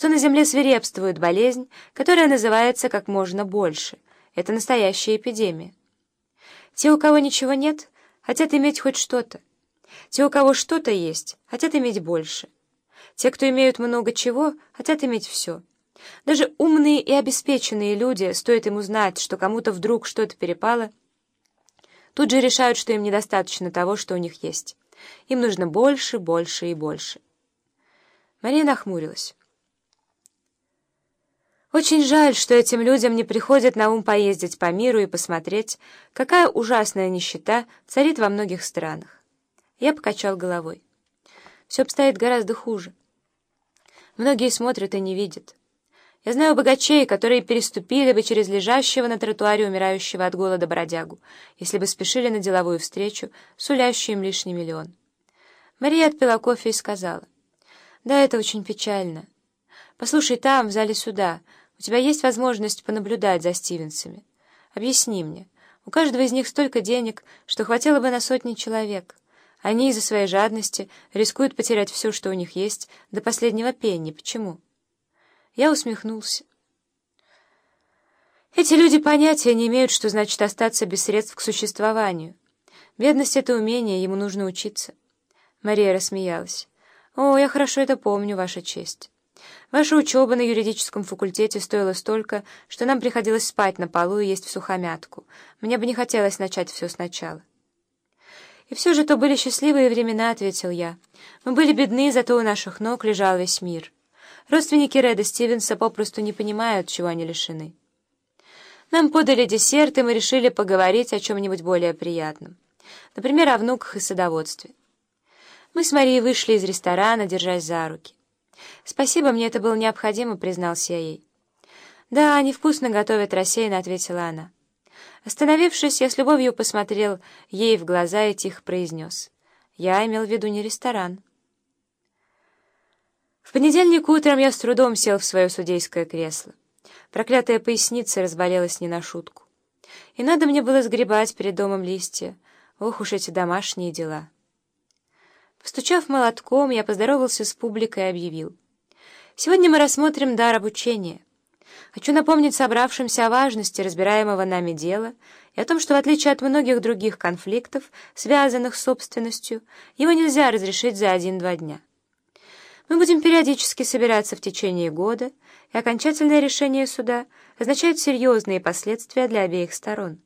что на Земле свирепствует болезнь, которая называется как можно больше. Это настоящая эпидемия. Те, у кого ничего нет, хотят иметь хоть что-то. Те, у кого что-то есть, хотят иметь больше. Те, кто имеют много чего, хотят иметь все. Даже умные и обеспеченные люди, стоит им узнать, что кому-то вдруг что-то перепало, тут же решают, что им недостаточно того, что у них есть. Им нужно больше, больше и больше. Мария нахмурилась. Очень жаль, что этим людям не приходит на ум поездить по миру и посмотреть, какая ужасная нищета царит во многих странах. Я покачал головой. Все обстоит гораздо хуже. Многие смотрят и не видят. Я знаю богачей, которые переступили бы через лежащего на тротуаре умирающего от голода бродягу, если бы спешили на деловую встречу, сулящую им лишний миллион. Мария отпила кофе и сказала, «Да, это очень печально. Послушай, там, в зале суда, у тебя есть возможность понаблюдать за Стивенсами. Объясни мне, у каждого из них столько денег, что хватило бы на сотни человек». Они из-за своей жадности рискуют потерять все, что у них есть, до последнего пенни. Почему? Я усмехнулся. Эти люди понятия не имеют, что значит остаться без средств к существованию. Бедность — это умение, ему нужно учиться. Мария рассмеялась. «О, я хорошо это помню, Ваша честь. Ваша учеба на юридическом факультете стоила столько, что нам приходилось спать на полу и есть в сухомятку. Мне бы не хотелось начать все сначала». «И все же то были счастливые времена», — ответил я. «Мы были бедны, зато у наших ног лежал весь мир. Родственники Реда Стивенса попросту не понимают, чего они лишены. Нам подали десерт, и мы решили поговорить о чем-нибудь более приятном. Например, о внуках и садоводстве. Мы с Марией вышли из ресторана, держась за руки. «Спасибо, мне это было необходимо», — признался я ей. «Да, они вкусно готовят», — рассеянно ответила она. Остановившись, я с любовью посмотрел ей в глаза и тихо произнес. Я имел в виду не ресторан. В понедельник утром я с трудом сел в свое судейское кресло. Проклятая поясница разболелась не на шутку. И надо мне было сгребать перед домом листья. Ох уж эти домашние дела. Постучав молотком, я поздоровался с публикой и объявил. Сегодня мы рассмотрим дар обучения — Хочу напомнить собравшимся о важности разбираемого нами дела и о том, что в отличие от многих других конфликтов, связанных с собственностью, его нельзя разрешить за один-два дня. Мы будем периодически собираться в течение года, и окончательное решение суда означает серьезные последствия для обеих сторон.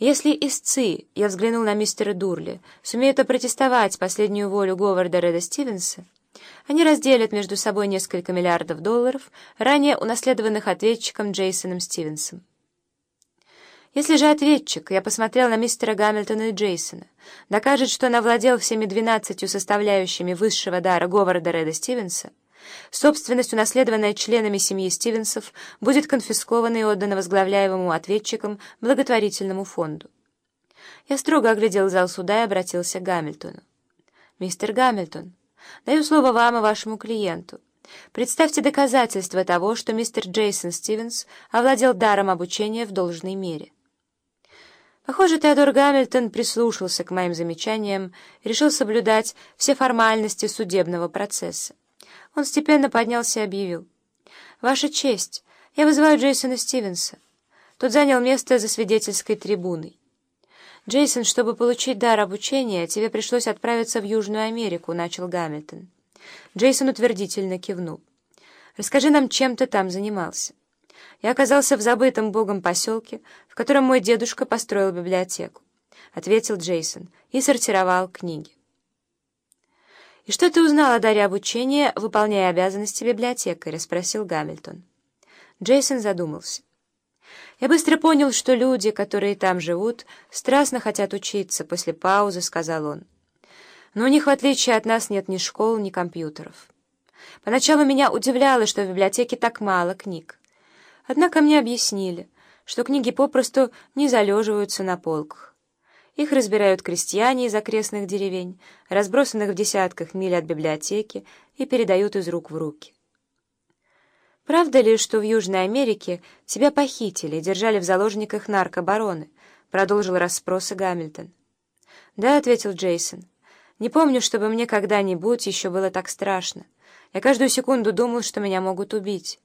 Если истцы, я взглянул на мистера Дурли, сумеют опротестовать последнюю волю Говарда Реда Стивенса, они разделят между собой несколько миллиардов долларов, ранее унаследованных ответчиком Джейсоном Стивенсом. Если же ответчик, я посмотрел на мистера Гамильтона и Джейсона, докажет, что он овладел всеми двенадцатью составляющими высшего дара Говарда Реда Стивенса, собственность, унаследованная членами семьи Стивенсов, будет конфискована и отдана возглавляемому ответчикам благотворительному фонду. Я строго оглядел зал суда и обратился к Гамильтону. «Мистер Гамильтон, Даю слово вам и вашему клиенту. Представьте доказательства того, что мистер Джейсон Стивенс овладел даром обучения в должной мере. Похоже, Теодор Гамильтон прислушался к моим замечаниям и решил соблюдать все формальности судебного процесса. Он степенно поднялся и объявил. «Ваша честь, я вызываю Джейсона Стивенса». Тот занял место за свидетельской трибуной. «Джейсон, чтобы получить дар обучения, тебе пришлось отправиться в Южную Америку», — начал Гамильтон. Джейсон утвердительно кивнул. «Расскажи нам, чем ты там занимался». «Я оказался в забытом богом поселке, в котором мой дедушка построил библиотеку», — ответил Джейсон и сортировал книги. «И что ты узнал о даре обучения, выполняя обязанности библиотекаря?» — спросил Гамильтон. Джейсон задумался. Я быстро понял, что люди, которые там живут, страстно хотят учиться, после паузы сказал он. Но у них, в отличие от нас, нет ни школ, ни компьютеров. Поначалу меня удивляло, что в библиотеке так мало книг. Однако мне объяснили, что книги попросту не залеживаются на полках. Их разбирают крестьяне из окрестных деревень, разбросанных в десятках миль от библиотеки, и передают из рук в руки. «Правда ли, что в Южной Америке тебя похитили и держали в заложниках наркобароны?» — продолжил расспросы Гамильтон. «Да», — ответил Джейсон. «Не помню, чтобы мне когда-нибудь еще было так страшно. Я каждую секунду думал, что меня могут убить.